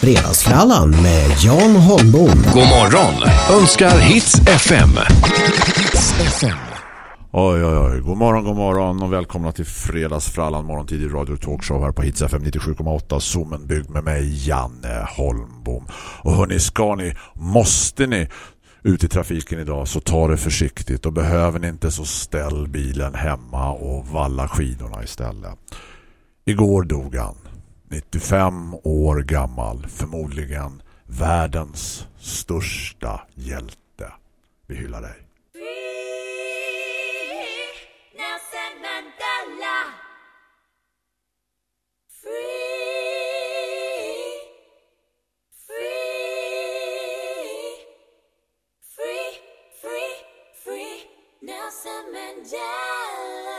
Fredagsfrallan med Jan Holmbom. God morgon önskar Hits FM. Oj, oj, oj. God morgon, god morgon och välkomna till Fredagsfrallan morgontidig radio talkshow här på Hits FM 97,8 Zoomen byggd med mig Janne Holmbom. Och hörni, ska ni, måste ni ut i trafiken idag så ta det försiktigt och behöver ni inte så ställ bilen hemma och valla skidorna istället. Igår dog han. 95 år gammal, förmodligen världens största hjälte. Vi hyllar dig. Nelson Mandela.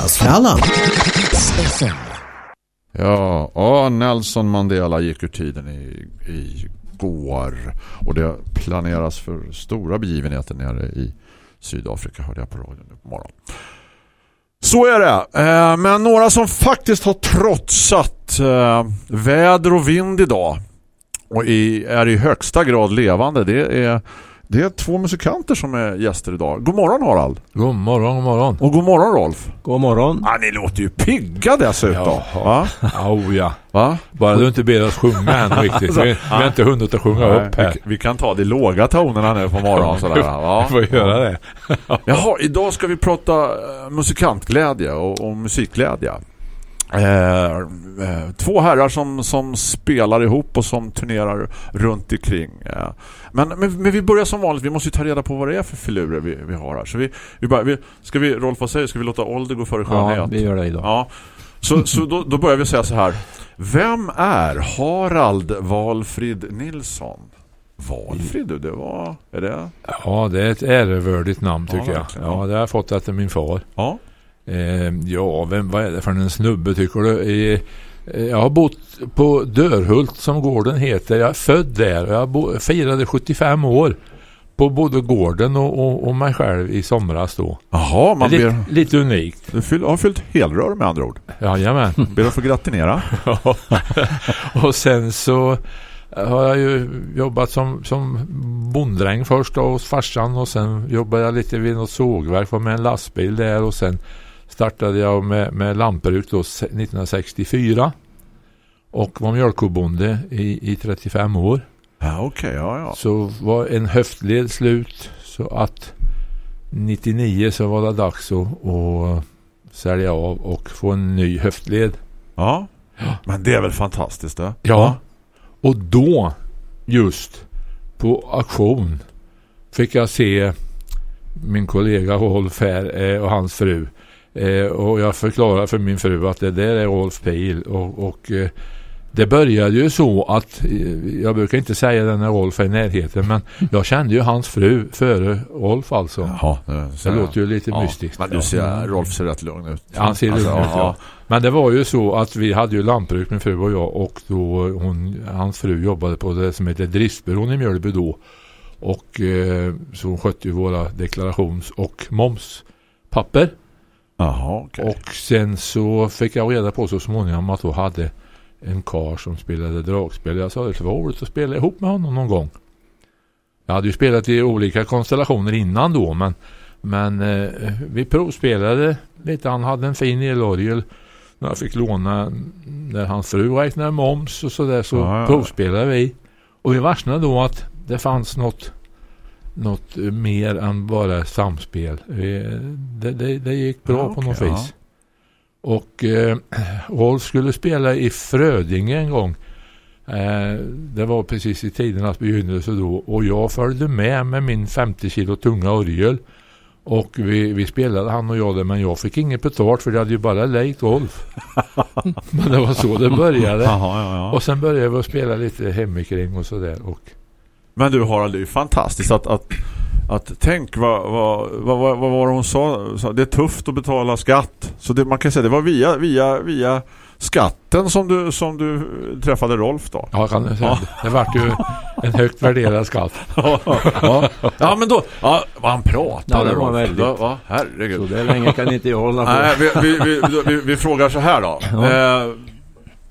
Fredagsfrallan. Ja, ja, Nelson Mandela gick ur tiden i, i går och det planeras för stora begivenheter nere i Sydafrika hörde jag på radion nu på morgonen. Så är det. Eh, Men några som faktiskt har trotsat eh, väder och vind idag. Och i, är i högsta grad levande. Det är, det är två musikanter som är gäster idag. God morgon Harald. God morgon, god morgon. Och god morgon Rolf. God morgon. Ah, ni låter ju pigga dessutom. Va? Oh, ja. Va? Bara du inte ber oss sjunga än riktigt. Vi, vi har inte hunnit att sjunga upp här. vi, vi kan ta de låga tonerna nu på morgonen. Sådär, va? Vi får göra det. Jaha, idag ska vi prata eh, musikantglädje och, och musikglädje. Eh, eh, två herrar som, som spelar ihop och som turnerar runt omkring. Eh, men, men, men vi börjar som vanligt. Vi måste ju ta reda på vad det är för filurer vi, vi har här. Så vi, vi, bara, vi Ska vi, Rolf vad säger Ska vi låta ålder gå före skönhet? Ja, vi gör det idag. Ja. Så, så då, då börjar vi säga så här. Vem är Harald Valfrid Nilsson? Valfrid, du, det var... Är det? Ja, det är ett ärevördigt namn Ja, tycker jag. verkligen. Ja, det har jag fått efter min far. Ja. Eh, ja, vem, vad är det för en snubbe tycker du? Eh, eh, jag har bott på Dörhult som gården heter. Jag är född där och jag bo, firade 75 år på både gården och, och, och mig själv i somras då. Jaha, man lite, ber, lite unikt. du fyll, har fyllt helrör med andra ord. Jajamän. Ber att få gratinera. och sen så har jag ju jobbat som, som bonddräng först då, hos farsan och sen jobbade jag lite vid något sågverk, var med en lastbil där och sen startade jag med, med lantbruk då se- 1964 och var mjölkobonde i, i 35 år. Ja, okej, ja, ja. Så var en höftled slut så att 99 så var det dags att, att sälja av och få en ny höftled. Ja. Men det är väl fantastiskt det? Ja. Och då just på auktion fick jag se min kollega Rolf här eh, och hans fru. Eh, och jag förklarade för min fru att det där är Rolf Pil och, och eh, det började ju så att eh, jag brukar inte säga det när Rolf är i närheten men jag kände ju hans fru före Rolf alltså. Jaha, det, Det låter ju lite ja. mystiskt. Men du ser, Rolf ser rätt lugn ut. Ja, han ser lugn Alltså, ut, ja. ja. Men det var ju så att vi hade ju lantbruk min fru och jag och då hon, hans fru jobbade på det som heter driftsbyrån i Mjölby då. Och eh, så hon skötte ju våra deklarations- och momspapper. Jaha, okej. Och sen så fick jag reda på så småningom att då hade en kar som spelade dragspel. Jag sa det skulle vara roligt att spela ihop med honom någon gång. Jag hade ju spelat i olika konstellationer innan då men, men eh, vi provspelade lite. Han hade en fin elorgel. När jag fick låna när hans fru räknade moms och sådär så Ja, ja. provspelade vi. Och vi varslade då att det fanns något något mer än bara samspel. Det, det, det gick bra Ja, på något ja. vis. Och eh, Rolf skulle spela i Frödinge en gång. Eh, det var precis i tidernas begynnelse då. Och jag följde med med min 50 kilo tunga orgel. Och vi, vi spelade han och jag det men jag fick inget betalt för det hade ju bara lejt Rolf. men det var så det började. Jaha, ja, ja. Och sen började vi spela lite hemikring och sådär. Och Men du Harald, det är ju fantastiskt att, att, att tänk vad, vad, vad, vad, vad var hon sa? Det är tufft att betala skatt. Så det, man kan säga det var via, via, via skatten som du, som du träffade Rolf då. ja, kan jag säga. Det vart ju en högt värderad skatt. ja, ja, men då, ja, vad han pratade Ja, det var Rolf. väldigt. Ja, va? Herregud. Så det länge kan inte jag hålla på. Nej, vi, vi, vi, vi, vi frågar så här då. Eh,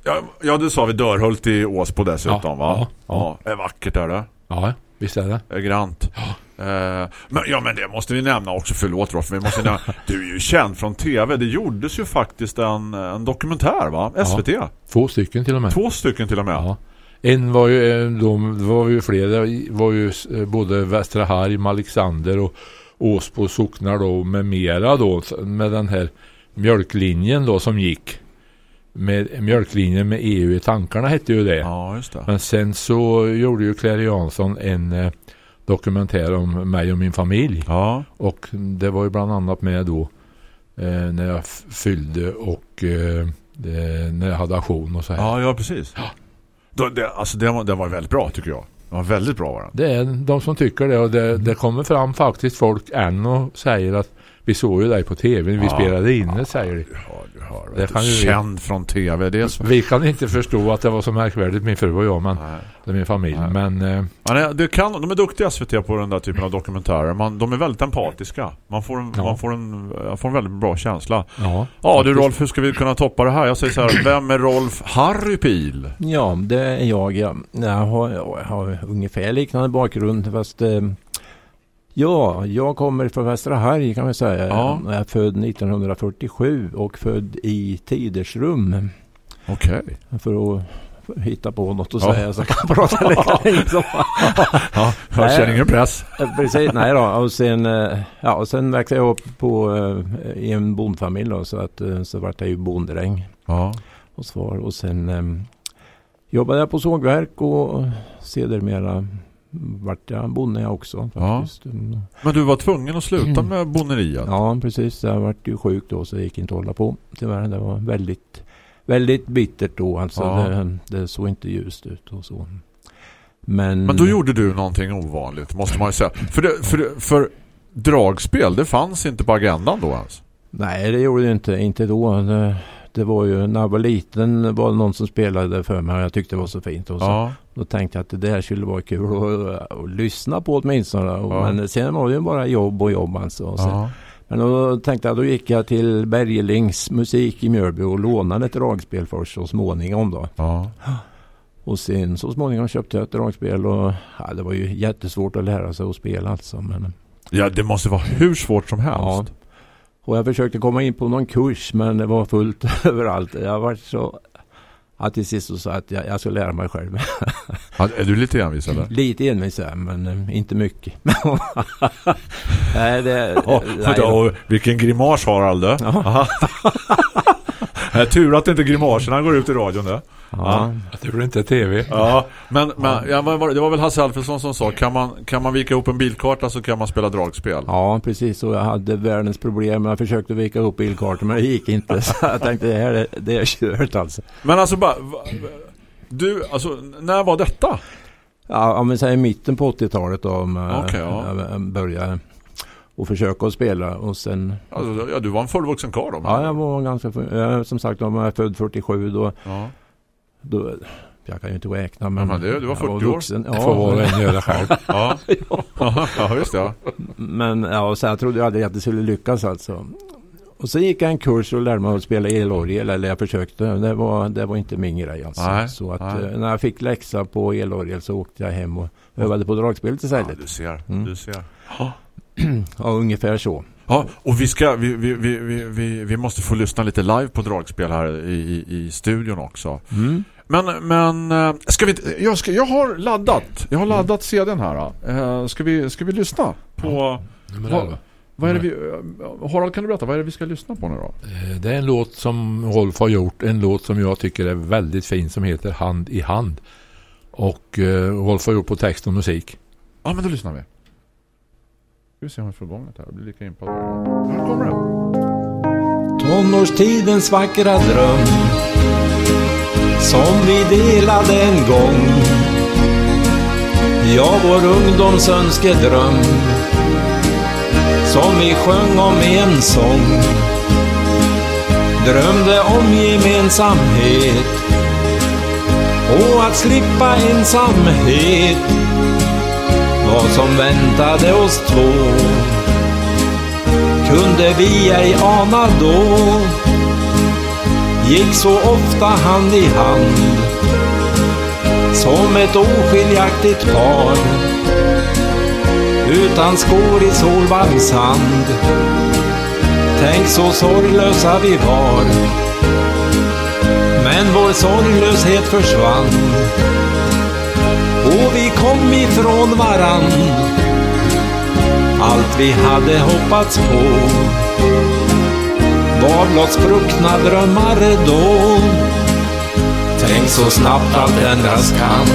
ja, ja, du sa vi Dörhult i Åsbo dessutom, Ja, va? ja, ja. Är vackert är det. Ja, visst är det. Är grant. Eh, men, ja, men det måste vi nämna också. Förlåt Rolf, vi måste nämna. Du är ju känd från tv. Det gjordes ju faktiskt en, en dokumentär, va? SVT. Två stycken till och med. Två stycken till och med. Ja. En var ju, eh, de var ju fler, det var ju eh, både Västra Harm, Alexander och Åsbo socknar då med mera då med den här mjölklinjen då som gick. Med mjölklinjen med EU i tankarna hette ju det. Ja, just det. Men sen så gjorde ju Claire Jansson en eh, dokumentär om mig och min familj. Ja. Och det var ju bland annat med då eh, när jag fyllde och eh, det, när jag hade auktion och så här. Ja, ja, precis. Då, det, alltså, den var, den var väldigt bra tycker jag. Den var väldigt bra var den. Det är de som tycker det och det, det kommer fram faktiskt folk än och säger att Vi såg ju dig på tv, vi Ja. spelade in det säger de. Ja, du hör. Det kan du. ju vi- Känd från tv. Det är så... Vi kan inte förstå att det var så märkvärdigt, min fru och jag, men det är min familj. Nej. Men eh, Ja, det kan, de är duktiga SVT på den där typen av dokumentärer. Man, de är väldigt empatiska. Man får en, Ja. man får en, får en väldigt bra känsla. ja. Ja du Rolf, hur ska vi kunna toppa det här? Jag säger så här, vem är Rolf Harry Pil? Ja, det är jag. Ja. Jag, har, jag har ungefär liknande bakgrund fast eh, ja, jag kommer från Västra Harg kan man säga. Ja. Jag är född 1947 och född i Tidersrum. Okej. För att hitta på något att Ja. säga så kan jag prata lika länge som Ja, jag känner ingen press. Eh, Precis, nej då. Och sen, eh, ja, och sen växte jag upp på, eh, i en bondfamilj då, så att så vart jag ju bonddräng Ja. hos far. Och sen eh, jobbade jag på sågverk och sedermera vart jag bonde jag också Ja. faktiskt. Mm. Men du var tvungen att sluta med bonneriet? Ja, precis. Jag vart ju sjuk då så det gick inte att hålla på. Tyvärr, det var väldigt, väldigt bittert då. Alltså Ja. det, det såg inte ljust ut och så. Men, Men då gjorde du någonting ovanligt, måste man ju säga. För, det, för, det, för dragspel, det fanns inte på agendan då ens. Nej, det gjorde det inte. Inte då. Det, det var ju när jag var liten var det någon som spelade för mig och jag tyckte det var så fint. Och så, Ja. Då tänkte jag att det där skulle vara kul att, att lyssna på åtminstone. Ja. Men sen var det ju bara jobb och jobb alltså. Och Ja. Men då tänkte jag, då gick jag till Bergelings musik i Mjölby och lånade ett dragspel först så småningom då. Ja. Och sen så småningom köpte jag ett dragspel och ja, det var ju jättesvårt att lära sig att spela alltså. Men, ja, det måste vara hur svårt som helst. ja. Och jag försökte komma in på någon kurs men det var fullt överallt. Jag var så att till sist så sa jag att jag, jag ska lära mig själv. Ja, Är du lite envis eller? Lite envis är men eh, inte mycket. Nej, det, Oh, nej, då. vilken grimas har Alde. Ja. Det är tur att inte grimaserna går ut i radion där. ja. Det gjorde inte tv. Ja, men, men ja, det? var väl Hasse Alfredsson som sa kan man, kan man vika ihop en bilkarta så kan man spela dragspel. Ja, precis. Och jag hade världens problem. Jag försökte vika upp bilkartor men det gick inte. Så jag tänkte det här är, det är kört alltså. Men alltså bara, du, alltså när var detta? Ja, om vi säger mitten på 80-talet då. Om, eh, Okej, ja. jag började och försöka att spela. Och sen, Alltså, ja, du var en fullvuxen karl då. ja jag var ganska, jag, som sagt om jag är född 47 då, Ja. då jag kan ju inte räkna men, Ja, men det- du var jag 40 år. vuxen. Det får var och Ja, en göra själv. Ja. ja. ja, just det. Ja. men ja, och sen trodde jag aldrig att det skulle lyckas alltså. Och så gick jag en kurs och lärde mig att spela elorgel, eller jag försökte. Det var, det var inte min grej alltså. Nej, så att nej. eh, när jag fick läxa på elorgel så åkte jag hem och övade på dragspelet ja, istället. du ser. Mm. Du ser. Ja, ungefär så. Ja, och vi, ska, vi, vi, vi, vi, måste få lyssna lite live på dragspel här i, i, studion också. Mm. Men, men eh, ska vi jag, ska, jag har laddat. Jag har laddat CDn här. Uh, ska, vi, ska vi lyssna på... Nummer Vad- 11. Vad är det vi, eh, Harald, kan du berätta? Vad är det vi ska lyssna på nu då? Eh, Det är en låt som Rolf har gjort. En låt som jag tycker är väldigt fin som heter Hand i hand. Och eh, Rolf har gjort på text och musik. Ja, men då lyssnar vi. Ska vi se om vi får igång det här. Jag blir lika impad. Nu kommer den. Tonårstidens vackra dröm Som vi delade en gång Ja, vår ungdoms önskedröm Som vi sjöng om i en sång Drömde om gemensamhet Och att slippa ensamhet vad som väntade oss två kunde vi ej ana då. Gick så ofta hand i hand Som ett oskiljaktigt par. Utan skor i solvarm sand Tänk så sorglösa vi var. Men vår sorglöshet försvann. Och vi kom ifrån varann allt vi hade hoppats på var blott spruckna drömmar då. Tänk så snabbt allt ändras kan.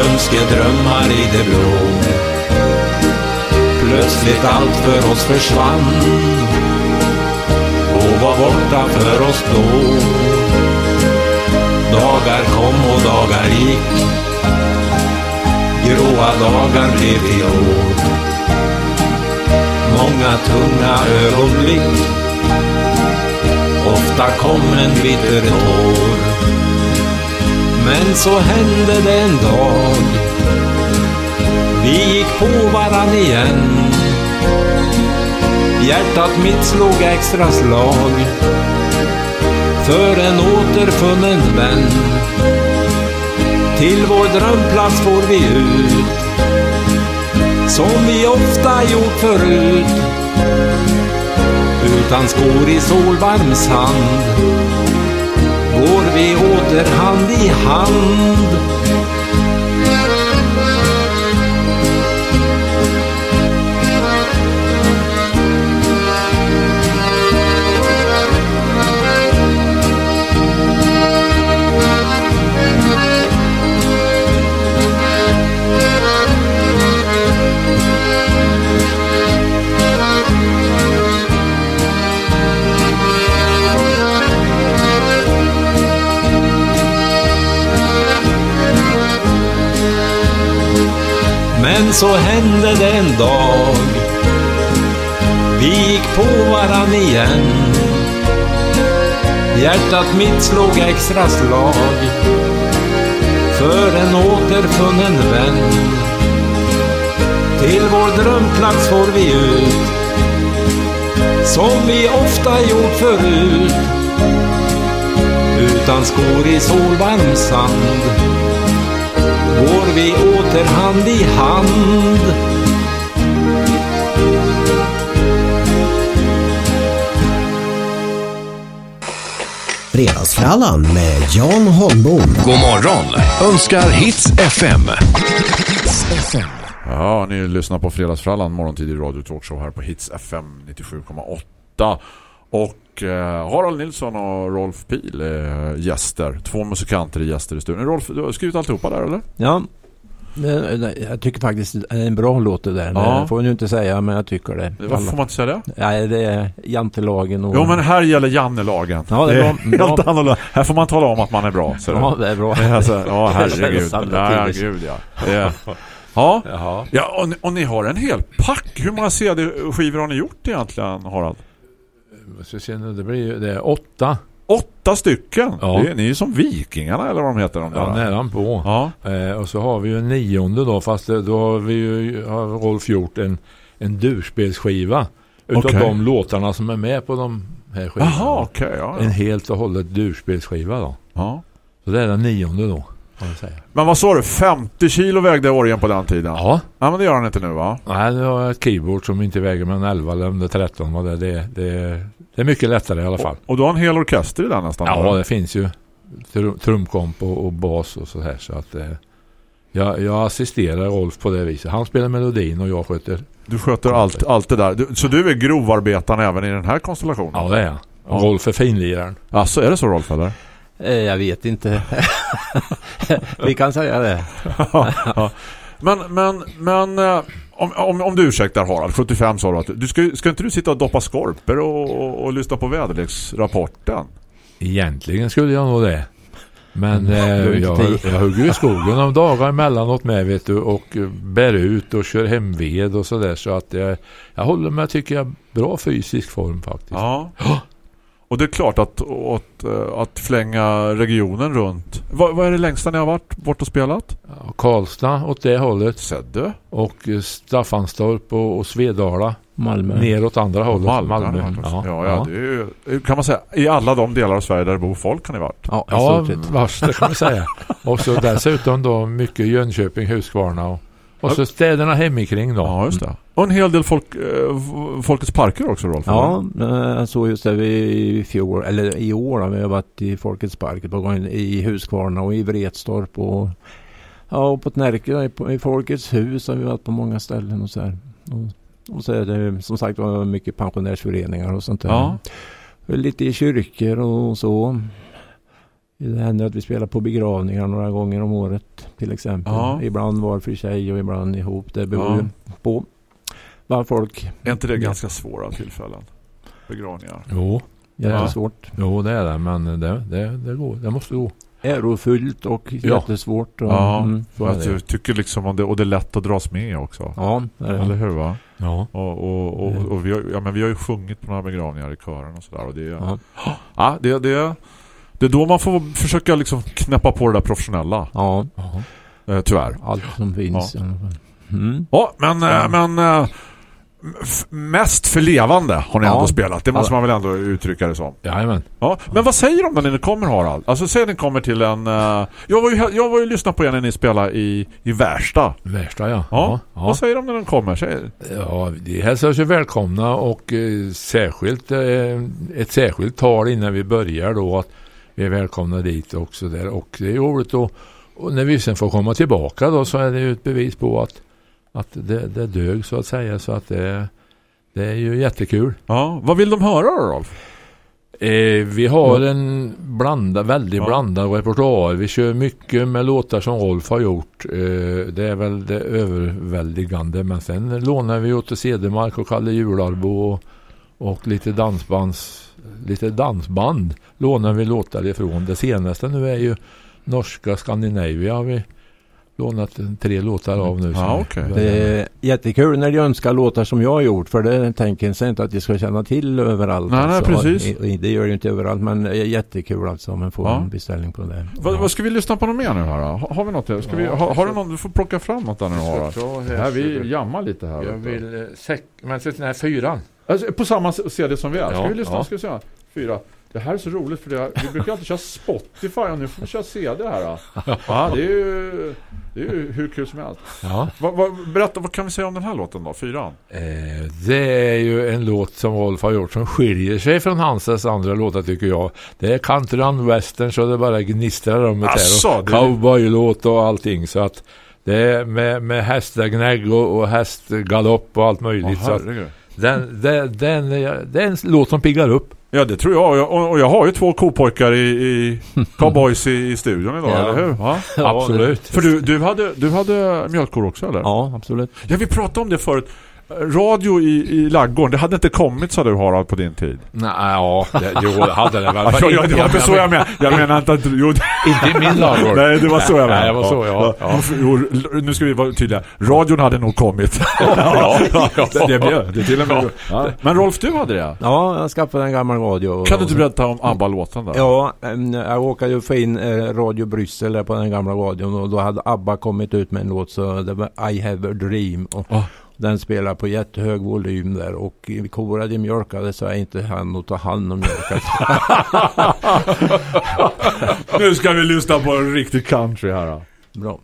Önskedrömmar i det blå. Plötsligt allt för oss försvann och var borta för oss då. Dagar kom och dagar gick Gråa dagar blev till år många tunga ögonblick. Ofta kom en bitter tår. Men så hände det en dag. Vi gick på varann igen. Hjärtat mitt slog extra slag. För en återfunnen vän. Till vår drömplats får vi ut. Som vi ofta gjort förut. Utan skor i solvarm sand. Går vi åter hand i hand. Men så hände det en dag. Vi gick på varann igen. Hjärtat mitt slog extra slag. För en återfunnen vän. Till vår drömplats får vi ut. Som vi ofta gjort förut. Utan skor i solvarm sand går vi åter hand i hand. Fredagsfrallan med Jan Holmbom. God morgon önskar Hits FM. Hits FM. Ja, ni lyssnar på Fredagsfrallan morgontid i Radio Talkshow här på Hits FM 97,8. Och eh, Harald Nilsson och Rolf Pil är gäster. Två musikanter är gäster i studion. Rolf, du har skrivit alltihopa där eller? Ja, det, det, jag tycker faktiskt det är en bra låt det där. Ja. Det får jag nu inte säga, men jag tycker det. Varför får man inte säga det? Nej, det är jantelagen och... Jo, men här gäller Jannelagen. Ja, det är bra. helt Bra. annorlunda. Här får man tala om att man är bra. Så Ja, det är bra. Alltså, ja, herregud. Ja, det. herregud, ja. Det är- Ja, Jaha. ja och, ni, och ni har en hel pack. Hur många CD-skivor har ni gjort egentligen, Harald? Så ser ni, det blir ju det är åtta. Åtta stycken. Ja. Det är, ni är som vikingarna eller vad de heter. De där. Ja, nära på. Ja. Eh, och så har vi ju en nionde då, fast det- då har vi ju, har Rolf gjort en, en durspelsskiva. Utav Okej. de låtarna som är med på de här skivorna. Jaha, okej. ja, En ja. helt och hållet durspelsskiva då. ja. Så det är den nionde då. Men vad sa du? 50 kilo vägde orgen på den tiden? Ja. Ja, men det gör han inte nu va? Nej, nu har ett keyboard som inte väger mellan 11 eller om det är 13. Vad det, är. det, det, det är mycket lättare i alla fall. Och, och du har en hel orkester i den nästan? Ja, eller? det finns ju trum, trumkomp och, och bas och så här. Så att, eh, jag, jag assisterar Rolf på det viset. Han spelar melodin och jag sköter. Du sköter allt, allt det där. Du, så du är grovarbetaren även i den här konstellationen? Ja, det är jag. Ja. Rolf är finliraren. Alltså, är det så Rolf eller? Eh, Jag vet inte. Vi kan säga det. ja. Men, men, men eh, om, om, om du ursäktar Harald, 75 sa du att du ska, ska inte du sitta och doppa skorpor och, och, och lyssna på väderleksrapporten? Egentligen skulle jag nog det. Men Mm, eh, jag, jag hugger i skogen om dagar emellanåt med vet du och bär ut och kör hem ved och sådär så att jag, jag håller mig tycker jag bra fysisk form faktiskt. Ja. Och det är klart att, att, eh, att flänga regionen runt. Vad, vad är det längsta ni har varit bort och spelat? Ja, Karlstad åt det hållet Sedde? och eh, Staffanstorp och, och Svedala Malmö. ner åt andra hållet. Malmö. Ja, ja, det är ju, kan man säga, i alla de delar av Sverige där det bor folk har ni varit. Ja, i Ja, vars det kan man säga. Och så dessutom då mycket Jönköping, Huskvarna och, och så städerna hemikring då. Ja, just det. Och en hel del folk, eh, Folkets parker också, Rolf. Ja, eh, jag såg just det vi i fjol, eller i år har vi varit i Folkets park på gång i Huskvarna och i Vretstorp och ja, och på Närke i, i Folkets hus har vi varit på många ställen och så här. Och, och så är det som sagt var mycket pensionärsföreningar och sånt där. Ja. Lite i kyrkor och så. Det händer att vi spelar på begravningar några gånger om året till exempel. Ja. Ibland var för sig och ibland ihop. Det beror Ja. på vad folk... Är inte det ganska svåra tillfällen? Begravningar. Jo, Jättesvårt. jo, det är det. Men det, det, det, går, det måste gå. Ärofullt och Ja. jättesvårt. Och, Ja, mm, så är Jag det. tycker liksom om det, och det är lätt att dras med också. Ja, det är Eller det. hur va? Ja. Och, och, och, och vi, har, ja, men vi har ju sjungit på några begravningar i kören och sådär. Och det, är- Ja. ja, det, det, det är då man får försöka liksom knäppa på det där professionella. ja, Ja. Eh, tyvärr. allt som finns. fall. Mm. Ja, men, eh, men eh, f- mest för levande har ni Ja. ändå spelat. Det måste Ja. man väl ändå uttrycka det som. Jajamän. Ja, men vad säger de när ni kommer Harald? Alltså säg ni kommer till en... eh, jag var ju jag var ju lyssnat på er när ni spelade i, i Värsta. Värsta ja. Ja. ja. Vad säger de när de kommer? Säger, Ja, de hälsar sig välkomna och eh, särskilt eh, ett särskilt tal innan vi börjar då att vi är välkomna dit också där och det är roligt och, och när vi sen får komma tillbaka då så är det ju ett bevis på att, att det, det dög så att säga så att det, det är ju jättekul. ja, vad vill de höra då Rolf? Eh, vi har en blanda, väldigt Ja. blandad repertoar. Vi kör mycket med låtar som Rolf har gjort. Eh, det är väl det överväldigande. Men sen lånar vi åt Cedermark och Kalle Jularbo och, och lite dansbands, lite dansband lånar vi låtar ifrån. Det senaste nu är ju norska Scandinavia har vi lånat tre låtar av nu. Ja, okej. Det är jättekul när de önskar låtar som jag har gjort för det tänker sig inte att de ska känna till överallt. Nej, nej, alltså. precis. I- i- Det gör det inte överallt men det är jättekul alltså om man får Ja. en beställning på det. Vad, vad ska vi lyssna på något mer nu här då? Har, vi något? Ska vi, Ja, har, du någon? Du får plocka fram något där nu här Här, vi jammar lite här. Jag vill eh, men så den här fyran. Alltså, på samma CD som vi är. Ska Ja, vi lyssna? ja. Ska vi se. Fyra. Det här är så roligt för det, vi brukar alltid köra Spotify och nu får vi köra CD här. Ja, det är ju, det är ju hur kul som helst. Ja. Vad, vad, berätta, vad kan vi säga om den här låten då? Fyran? Eh, det är ju en låt som Rolf har gjort som skiljer sig från Hansens andra låtar tycker jag. Det är country and western så det bara gnistrar om det Asså, här. Och det- cowboylåt och allting så att det är med, med hästagnägg och, och hästgalopp och allt möjligt. herregud. Den, den, den, det är en låt som piggar upp. Ja, det tror jag. Och jag. Och jag har ju två kopojkar i, i cowboys i, i studion idag, Ja. eller hur? Ja. Absolut. För du, du, hade, du hade mjölkkor också, eller? Ja, absolut. Ja, vi pratade om det förut. Radio i, i laggården, det hade inte kommit, sa du Harald, på din tid. Nej, ja, det, jo, det hade det väl. Ja, ja, det var inte så jag menade. Jag menar inte att... Jo, Inte i min ladugård. nej, det var så jag menade. Nej, det var så, ja. ja. Jo, nu ska vi vara tydliga. Radion hade nog kommit. Ja, ja. det, det blev det till och med. Ja. Men Rolf, du hade det? Ja, jag skaffade en gammal radio. Kan du inte berätta om ABBA-låten där? Ja, jag råkade ju få in eh, Radio Bryssel där på den gamla radion och då hade ABBA kommit ut med en låt så det var I have a dream. Och Ah. Den spelar på jättehög volym där och korna de mjölkade så är inte han att ta hand om mjölkat. Nu ska vi lyssna på en riktig country här. Då. Bra.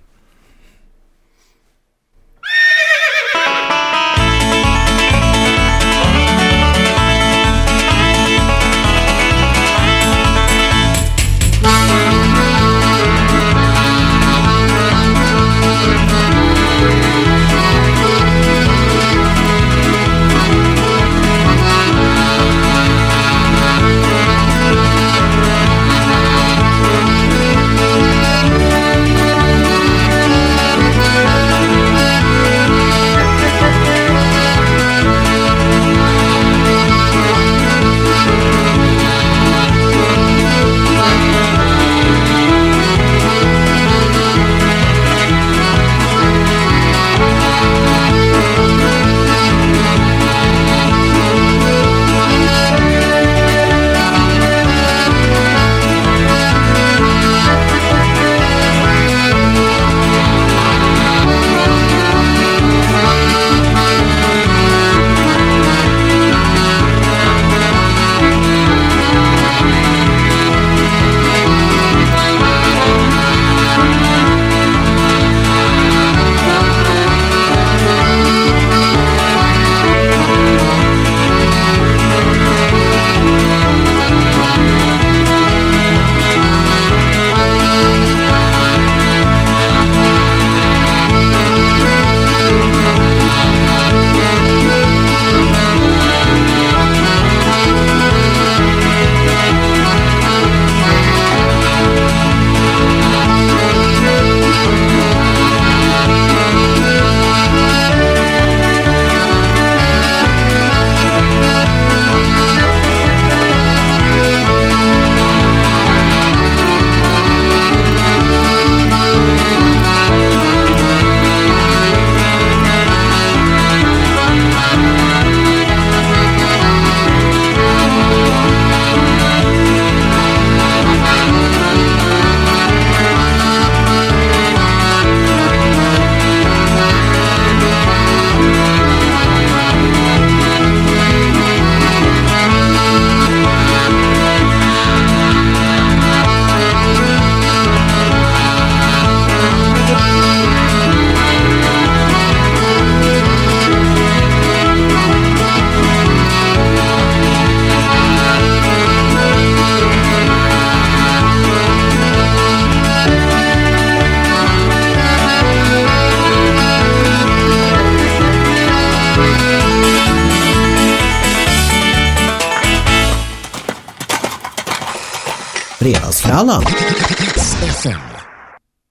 FM.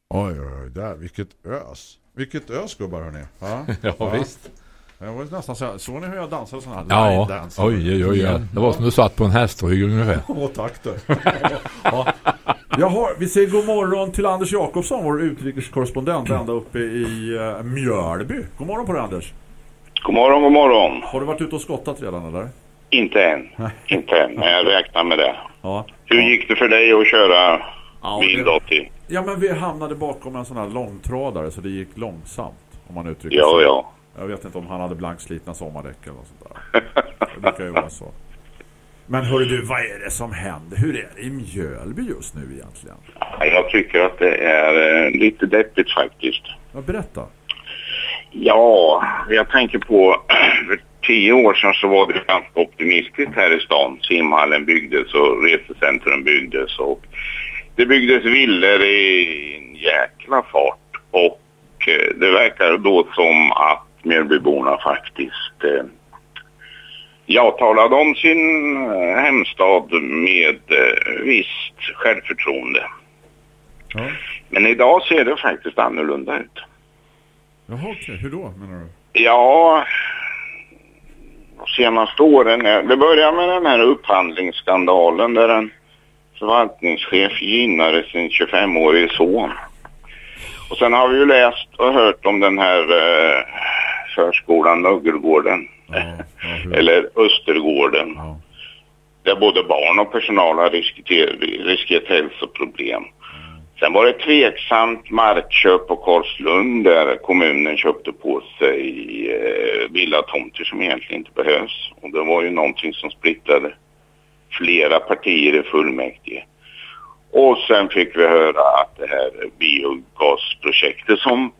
Oj, oj, oj, där. Vilket ös. Vilket ös, gubbar, hörni. Ja, Ja, visst. Jag var nästan så här. Såg ni hur jag dansade sån här Ja, dance? oj, oj, oj. Ja. Det var som du satt på en hästrygg ungefär. Åh, tack du. ja. Jag har, vi säger god morgon till Anders Jakobsson, vår utrikeskorrespondent ända uppe i uh, Mjölby. God morgon på dig, Anders. God morgon, god morgon. Har du varit ute och skottat redan, eller? Inte än. Inte än, men jag räknar med det. Ja. Hur gick det för dig att köra Ja, bil då till? Ja, men vi hamnade bakom en sån här långtradare så det gick långsamt, om man uttrycker Ja, sig. ja. Jag vet inte om han hade blankslitna sommardäck eller något sånt där. Det brukar ju vara så. Men hörru du, vad är det som händer? Hur är det i Mjölby just nu egentligen? Jag tycker att det är eh, lite deppigt faktiskt. Ja, berätta. Ja, jag tänker på tio år sedan så var det ganska optimistiskt här i stan. Simhallen byggdes och resecentrum byggdes och det byggdes villor i en jäkla fart. Och eh, det verkar då som att Mjölbyborna faktiskt eh, ja, talade om sin eh, hemstad med eh, visst självförtroende. Ja. Men idag ser det faktiskt annorlunda ut. Jaha, okej. Hur då, menar du? Ja, de senaste åren. är- Det började med den här upphandlingsskandalen där en förvaltningschef gynnade sin 25-årige son. Och sen har vi ju läst och hört om den här eh, förskolan Mögelgården. Ja, ja, hur? Eller Östergården. Ja. Där både barn och personal har riskerat, riskerat hälsoproblem. Sen var det tveksamt markköp på Karlslund där kommunen köpte på sig eh, villatomter som egentligen inte behövs. Och det var ju någonting som splittrade flera partier i fullmäktige. Och sen fick vi höra att det här biogasprojektet som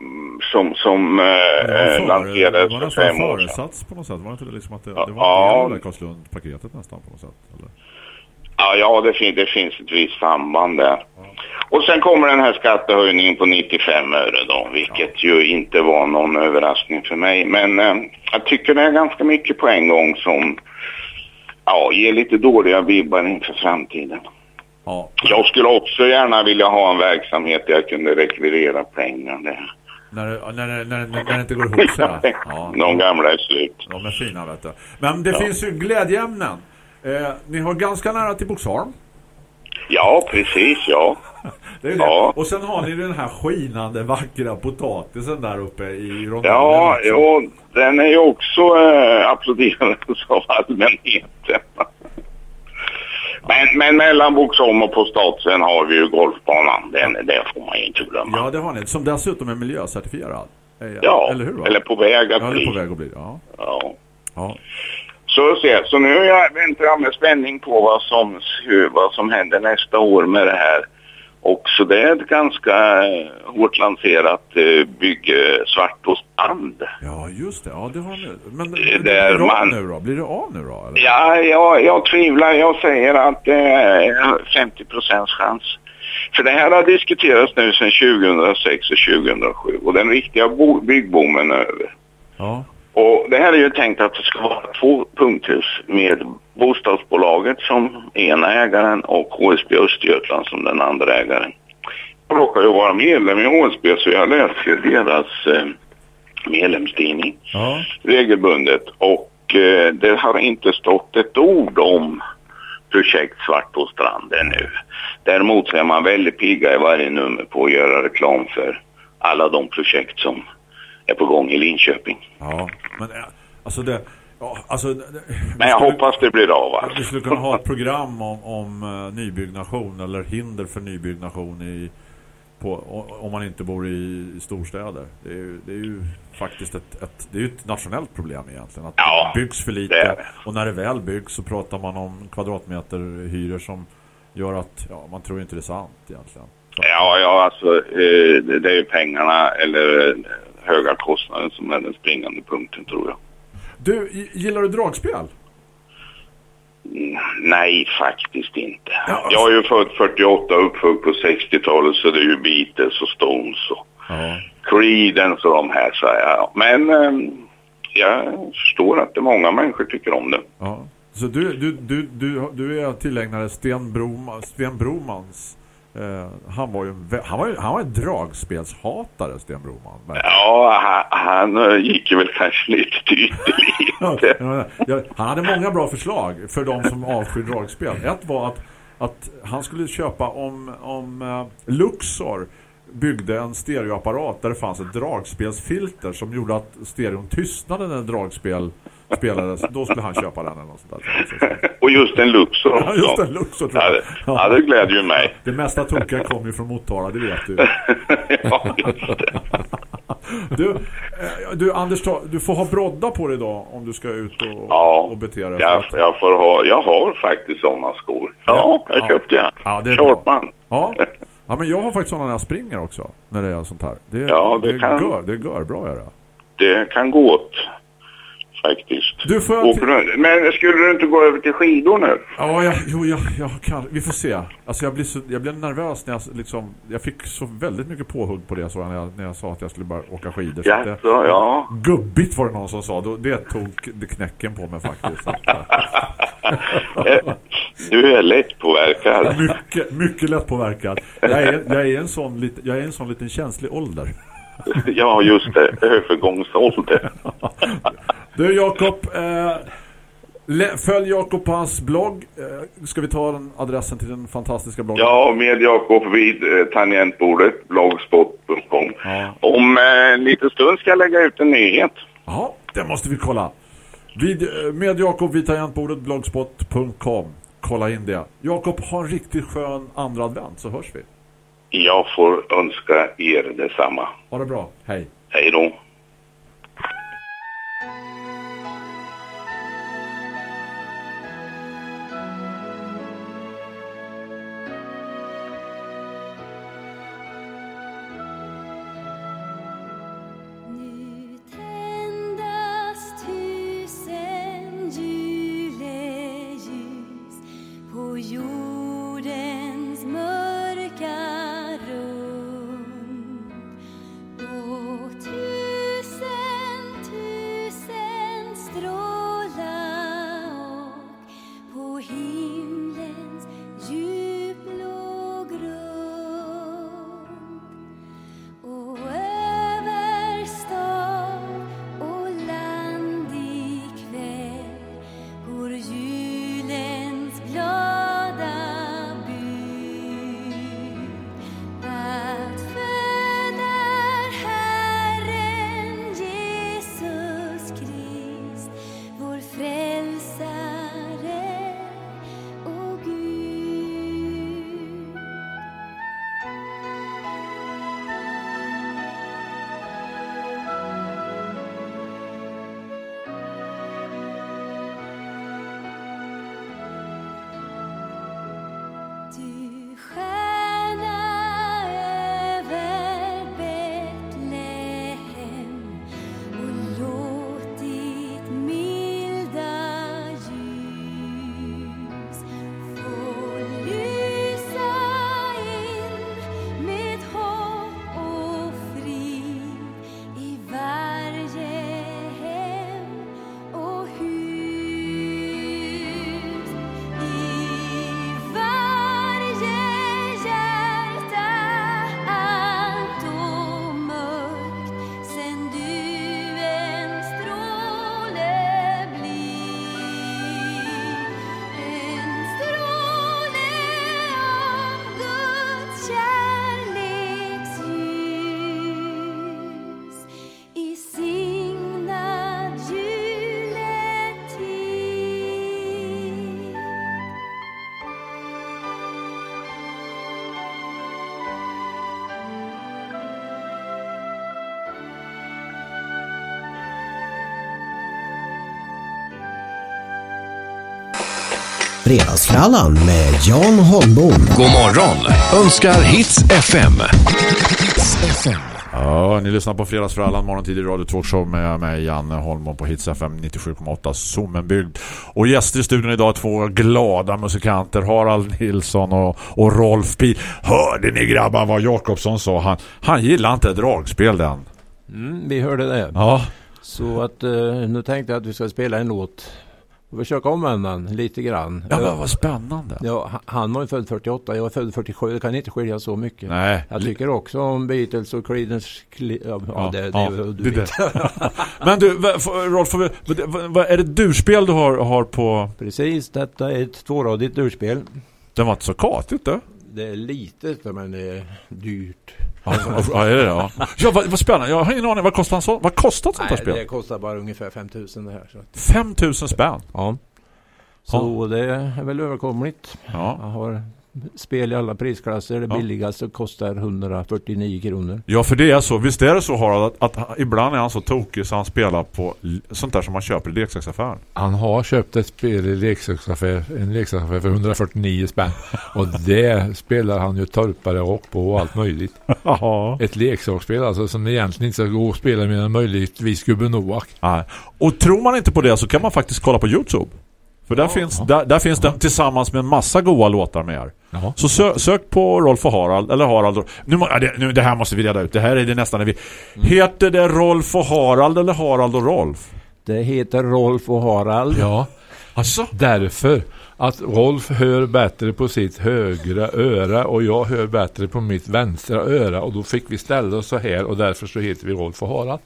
mm, som, som eh, Det var lanserades det var för fem år sedan. föresats på något sätt. Var det inte det liksom att det, Ja, det var ja. en det Karlslund-paketet nästan på något sätt? Eller? Ja, ja det, fin- det finns ett visst samband där. Och sen kommer den här skattehöjningen på 95 öre då, vilket ju inte var någon överraskning för mig. Men eh, jag tycker det är ganska mycket på en gång som ja, ger lite dåliga vibbar inför framtiden. Ja. Jag skulle också gärna vilja ha en verksamhet där jag kunde rekvirera pengar. Det. När, när, när, när, när det inte går ihop så här. Ja. De gamla är slut. De är fina vet du. Men det Ja. finns ju glädjeämnen. Eh, ni har ganska nära till Boxholm. Ja, precis, ja. Ja. Och sen har ni den här skinande vackra potatisen där uppe i rondellen. Ja, också. jo, den är ju också äh, applåderad av allmänheten. Men, men mellan Boxholm och på Statsen har vi ju golfbanan. Den, det får man ju inte glömma. Ja, det har ni. Som dessutom är miljöcertifierad. Eh, Ja, eller hur? va? eller på väg att ja, eller bli. på väg att bli. Ja. Ja. Ja. Så, se, så nu jag, väntar jag med spänning på vad som, hur, vad som händer nästa år med det här. Och så det är ett ganska eh, hårt lanserat eh, bygge Svartåstrand. ja, just det. Ja, det har ni. Men Det blir där det man- nu då? Blir det av nu då? Eller? Ja, jag, jag tvivlar. Jag säger att det är 50 procents chans. För det här har diskuterats nu sedan 2006 och 2007 och den riktiga bo- byggboomen är över. Ja. Och det här är ju tänkt att det ska vara två punkthus med bostadsbolaget som ena ägaren och HSB Östergötland som den andra ägaren. Jag råkar ju vara medlem i HSB så jag läser deras eh, medlemstidning Ja. regelbundet och eh, det har inte stått ett ord om projekt Svartåstrand ännu. Däremot så är man väldigt pigga i varje nummer på att göra reklam för alla de projekt som är på gång i Linköping. Ja. Men eh, alltså det... Ja, alltså, det- det- Men jag vi skulle- hoppas det blir av Vi alltså. skulle kunna ha ett program om, om eh, nybyggnation eller hinder för nybyggnation i, på, om man inte bor i storstäder. Det är ju, det är ju faktiskt ett, ett, det är ett nationellt problem egentligen. Att Ja, det byggs för det lite det. och när det väl byggs så pratar man om kvadratmeter hyror som gör att ja, man tror inte det är sant egentligen. Så, Ja, ja alltså eh, det, det är ju pengarna eller eh, höga kostnader som är den springande punkten tror jag. Du, gi- gillar du dragspel? Mm, Nej, faktiskt inte. Ja, Jag är ju född 48 och uppfödd på 60-talet så det är ju Beatles och Stones och Ja. Creedence och de här så jag. Men eh, jag förstår att det många människor tycker om det. ja. Så du, du, du, du, du är tillägnare Sten, Broman, Sten Bromans eh, han var ju han var ju, han var en dragspelshatare Sten Broman. verkligen. Ja, han, han eh, gick ju väl kanske lite. Ja, ja, han hade många bra förslag för de som avskyr dragspel. Ett var att, att han skulle köpa om, om eh, Luxor byggde en stereoapparat där det fanns ett dragspelsfilter som gjorde att stereon tystnade när dragspel spelades. Då skulle han köpa den eller något sånt där. Och just en Luxor Ja, just också. en Luxor tror Ja, jag. det, ja, det glädjer ju mig. Det mesta tokiga kom ju från Motala, det vet du. ja, just det. Du, eh, du Anders, du får ha brodda på dig idag om du ska ut och, Ja, och bete dig. jag, jag, får ha, jag har faktiskt sådana skor. Ja, jag Ja. köpte jag. Ja, det är. Shortman. Ja. ja, men jag har faktiskt sådana när jag springer också. När det är sånt här. Det, Ja, det det, kan- gör, det gör bra är det. Det kan gå åt faktiskt. Du får jag Men skulle du inte gå över till skidor nu? Ja, jag, jo, jag, jag kan, vi får se. Alltså jag blir, så, jag blir nervös när jag liksom, jag fick så väldigt mycket påhugg på det så när jag, när jag sa att jag skulle bara åka skidor. Så Jaså, det, ja. Gubbigt var det någon som sa, då, det tog det knäcken på mig faktiskt. Du är lätt påverkad. mycket, mycket lätt påverkad. Jag är, jag är en sån jag är en sån liten känslig ålder. Ja, just det. Övergångsålder. Du Jakob, eh, följ Jakob på hans blogg. Eh, ska vi ta den adressen till den fantastiska bloggen? Ja, med Jakob vid eh, tangentbordet, blogspot.com. Ja. Om eh, en liten stund ska jag lägga ut en nyhet. Ja, det måste vi kolla. Vid, eh, med Jakob vid tangentbordet blogspot.com. Kolla in det. Jakob, ha en riktigt skön andra advent så hörs vi. Jag får önska er detsamma. Ha det bra. Hej. Hej då. Fredagsfrallan med Jan Holmbom. God morgon önskar Hits FM. Hits FM. Ja, ni lyssnar på Fredagsfrallan, morgontid i Radio Talkshow med mig, Janne Holmon på Hits FM 97,8 Sommenbygd. Och gäster i studion idag två glada musikanter, Harald Nilsson och, och Rolf Bil. Hörde ni grabbar vad Jakobsson sa? Han, han gillar inte dragspel den. Mm, vi hörde det. Ja, Så att eh, nu tänkte jag att vi ska spela en låt försöka omvända han lite grann. Ja, men vad spännande. Ja, han- var ju född 48, jag är född 47. Det kan inte skilja så mycket. Nej. Jag tycker också om Beatles och Creedence. Cle- Ja, ja, det, det, ja, du det. Men du, Rolf, är det durspel du har, har på... Precis, detta är ett tvåradigt urspel. Den var inte så katigt du. Det är litet men det är dyrt. Ja, ja, är det? Ja, ja vad, vad spännande. Jag har ingen aning. Vad kostar, sån, vad kostar ett sånt här spel? det kostar bara ungefär 5000 det här. Så. att- 5000 spänn. Ja. Så det är väl överkomligt. Ja. Jag har spel i alla prisklasser. Det Ja. billigaste kostar 149 kronor. Ja, för det är så. Visst är det så Harald att, att ibland är han så tokig så han spelar på sånt där som man köper i leksaksaffären. Han har köpt ett spel i leksaksaffär, en leksaksaffär för 149 spänn. Och det spelar han ju torpare rock på och allt möjligt. Ett leksaksspel alltså som egentligen inte ska gå och spela med än möjligtvis Gubben Noak. Nej. Och tror man inte på det så kan man faktiskt kolla på Youtube. För där, finns, där, där finns den tillsammans med en massa goa låtar med er. Ja. Så sö, sök på Rolf och Harald eller Harald nu, må- ja, det, nu, det här måste vi reda ut. Det här är det nästan när vi Heter det Rolf och Harald eller Harald och Rolf? Det heter Rolf och Harald. Ja, Alltså? därför att Rolf hör bättre på sitt högra öra och jag hör bättre på mitt vänstra öra och då fick vi ställa oss så här och därför så heter vi Rolf och Harald.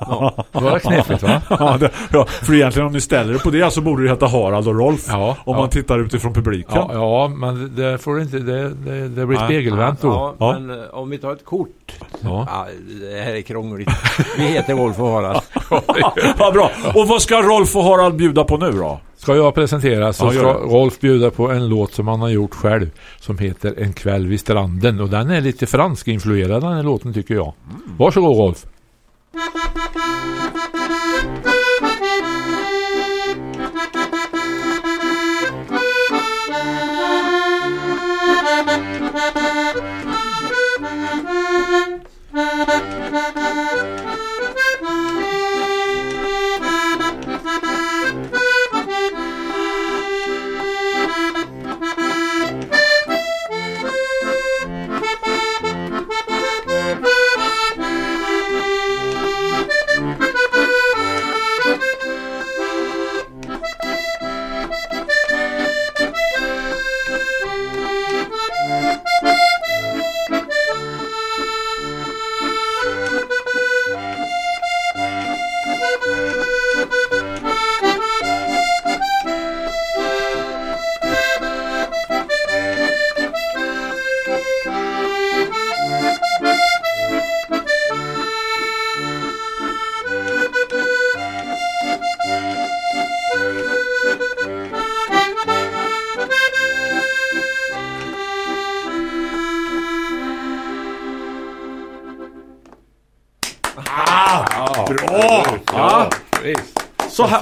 Ja, det var knepigt va? Ja, det, ja, för egentligen om ni ställer det på det så borde det heta Harald och Rolf. Ja, om ja. man tittar utifrån publiken. Ja, ja men det får inte, det, det, det blir spegelvänt då. Ja, Ja. men eh, om vi tar ett kort. Ja. Ja, det här är krångligt. Vi heter Rolf och Harald. Ja, bra. Och vad ska Rolf och Harald bjuda på nu då? Ska jag presentera så ska. Rolf bjuda på en låt som han har gjort själv som heter En kväll vid stranden och den är lite fransk influerad den här låten tycker jag. Varsågod Rolf. Ha ha ha ha!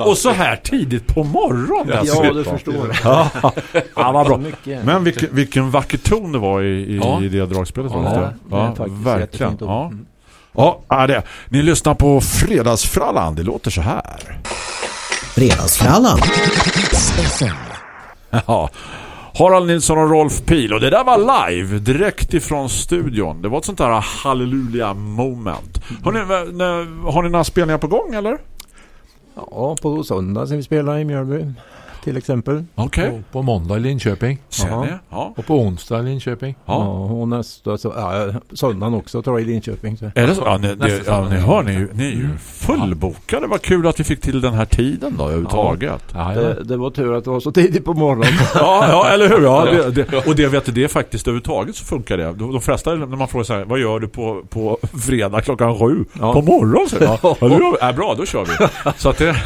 Och så här tidigt på morgonen Ja, dessutom. du förstår. Ja, ja vad bra. Men vilken, vilken vacker ton det var i, i, Ja. i det dragspelet. Ja, var det är faktiskt verkligen. Ja. Mm. Ja, ja, det. Ni lyssnar på Fredagsfrallan. Det låter så här. Fredagsfrallan. Ja. Harald Nilsson och Rolf Pil och det där var live direkt ifrån studion. Det var ett sånt där halleluja moment. Har ni, har ni några spelningar på gång eller? Ja, på söndag ska vi spela i Mjölby. Till exempel. Okej. På, på måndag i Linköping? Ja. och på onsdag i Linköping. Ja. ja. och nästa, så, ja, söndagen också tror jag i Linköping. Så. Är det så? Ja, ni, det, ja, ni hör, ni, är ju- ni är ju fullbokade. Vad kul att vi fick till den här tiden då överhuvudtaget. Ja. Det, det var tur att det var så tidigt på morgonen. Ja, ja eller hur? Ja, det, det, och det vet du, det är faktiskt överhuvudtaget så funkar det. De, de flesta, när man frågar så här, vad gör du på, på fredag klockan sju? Ja. På morgonen? Så, ja, ja, bra, då kör vi. Så att det,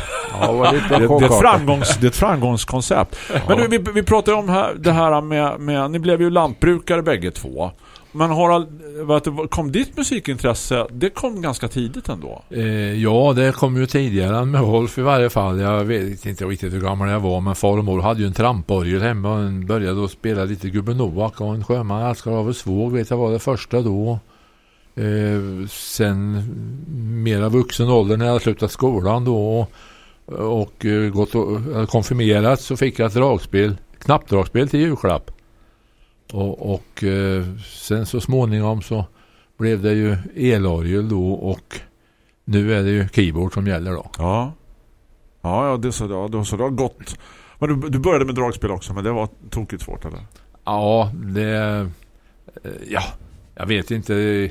Ja, det det, det, är framgångs, det är ett framgångskoncept. Men du, vi, vi pratar ju om här, det här med, med, ni blev ju lantbrukare bägge två. Men Harald, kom ditt musikintresse, det kom ganska tidigt ändå? Eh, ja, det kom ju tidigare än med Rolf i varje fall. Jag vet inte riktigt hur gammal jag var, men far och mor hade ju en tramporgel hemma och började då spela lite Gubben Novak och en sjöman älskar av svåg vet jag var det första då. Eh, sen mera vuxen ålder när jag slutat skolan då och, eh, gått och hade konfirmerat så fick jag ett dragspel, knappdragspel till julklapp. Och, och eh, sen så småningom så blev det ju elorgel då och nu är det ju keyboard som gäller då. Ja. Ja, ja, det, så, ja, det, så det har gått. Men du, du började med dragspel också, men det var tokigt svårt, eller? Ja, det... eh, Ja, jag vet inte.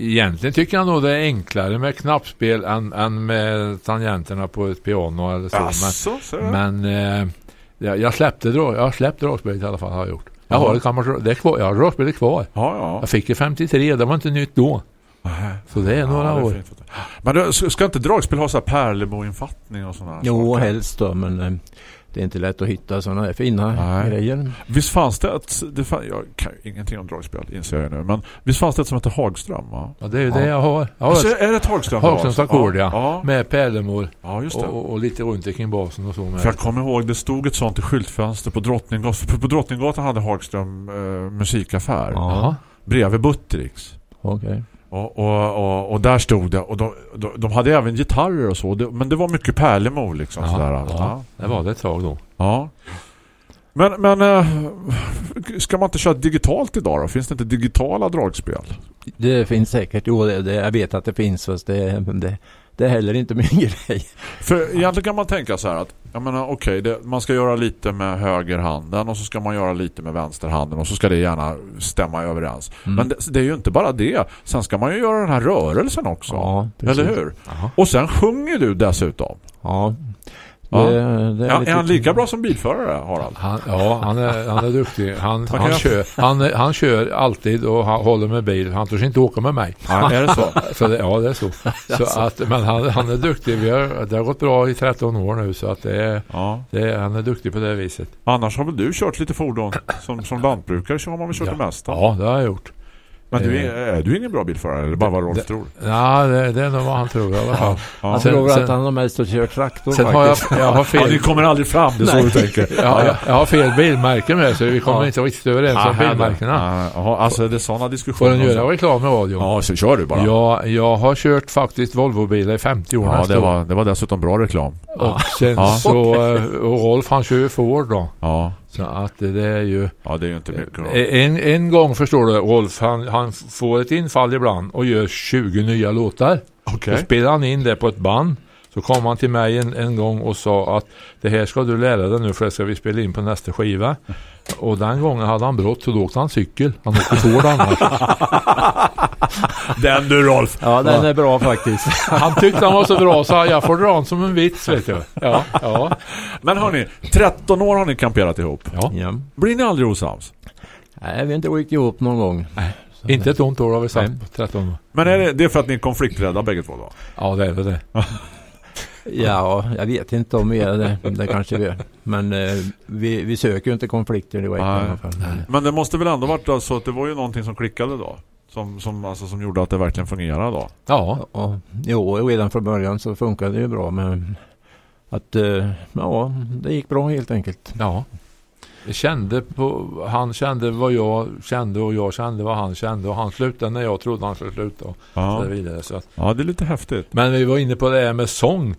Egentligen tycker jag nog det är enklare med knappspel än, än med tangenterna på ett piano eller så. Jaså, så är det. men men eh, jag, jag släppte drag, jag har släppt dragspelet i alla fall har jag gjort. Jag Ja. har ett gammalt, det är kvar, jag har dragspelet kvar. Ja, ja. Jag fick det 53, det var inte nytt då. Nähä. Så det är några Ja, det är år. Men du, ska inte dragspel ha så här pärlemo-infattning och sådana här Jo, saker? helst då, men eh, det är inte lätt att hitta sådana här fina Nej. grejer. Visst fanns det ett, det fann, jag kan ju ingenting om dragspel inser jag nu, men visst fanns det ett som heter Hagström va? Ja, det är ju det jag har. Har Alltså, är det ett Hagström? Hagströms ackord ja. ja. Med pärlemor Ja, just det. och, och, lite runt kring basen och så med. För jag kommer ihåg, det stod ett sånt i skyltfönster på Drottninggatan. För på Drottninggatan hade Hagström eh, musikaffär. Ja. Bredvid Buttericks. Okej. Och, och, och, och där stod det. Och de, de, de hade även gitarrer och så. Det, men det var mycket pärlemor liksom. Ja, sådär. ja, Ja. det var det ett tag då. ja. Men, men eh, ska man inte köra digitalt idag då? Finns det inte digitala dragspel? Det finns säkert, jo det, det, jag vet att det finns fast det, det, det är heller inte min grej. För egentligen kan man tänka så här att jag menar okej, det- man ska göra lite med högerhanden och så ska man göra lite med vänsterhanden och så ska det gärna stämma överens. Mm. Men det, det är ju inte bara det. Sen ska man ju göra den här rörelsen också. Ja. Eller hur? Jaha. Och sen sjunger du dessutom. Ja. Ja. Det, det Ja, lite- är han lika bra som bilförare, Harald? Han, ja, han är, han är duktig. Han, han, kör, han, är- han kör alltid och han håller med bil. Han törs inte åka med mig. Ja, är det så? Så det, ja, det är så. så att, men han, han är duktig. Vi har, det har gått bra i 13 år nu så att det är, Ja. det är, han är duktig på det viset. Annars har väl du kört lite fordon som, som lantbrukare så har man väl kört Ja. det mesta. Ja, det har jag gjort. Men du Eh. är, är du ingen bra bilförare eller bara vad Rolf Det- tror? Ja, det, det är nog vad han tror i alla fall. Ja. Jag Sen- tror sen- att han har mest att köra traktor Sen har jag, faktiskt. jag har Ja, fel. ni kommer aldrig fram, det är så du tänker. Ja, jag, jag har fel bilmärke med så vi kommer Ja. inte riktigt överens om Aha, bilmärkena. Ja, Jaha, alltså det är sådana Får diskussioner. den också. göra reklam i radion? Ja, så kör du bara. Ja, jag har kört faktiskt Volvo-bilar i 50 år Ja, det var, det var dessutom bra reklam. Och sen Ja. så, eh, och Rolf han kör ju Ford då. Ja, Så att det är ju... ja det är ju inte mycket. Då. En, en gång förstår du, Rolf han, han får ett infall ibland och gör 20 nya låtar. Okej. Så spelar han in det på ett band. Så kom han till mig en, en gång och sa att det här ska du lära dig nu för det ska vi spela in på nästa skiva. Och den gången hade han brått så då åkte han cykel. Han åkte Ford annars. Den du Rolf! Ja, den är bra faktiskt. Han tyckte han var så bra så jag får dra den som en vits vet du. Ja, ja. Men hörni, 13 år har ni kamperat ihop. ja. Ja. Blir ni aldrig osams? Nej, vi har inte ryckt ihop någon gång. Så Inte ett ont år har vi sagt Nej. på 13 år. Men är det, det är för att ni är konflikträdda bägge två då? Ja det är väl det. Ja, jag vet inte om vi är det. Det kanske vi är. Men eh, vi, vi söker ju inte konflikter i Nej. alla fall. Men, Men det måste väl ändå varit så alltså att det var ju någonting som klickade då? Som, som, alltså, som gjorde att det verkligen fungerade då? Ja. ja, jo, redan från början så funkade det ju bra. Men att, eh, ja, det gick bra helt enkelt. Ja. Kände på, han kände vad jag kände och jag kände vad han kände och han slutade när jag trodde han skulle sluta och Ja, så vidare. Så att, ja det är lite häftigt. men vi var inne på det här med sång.